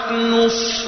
نحن الصافون.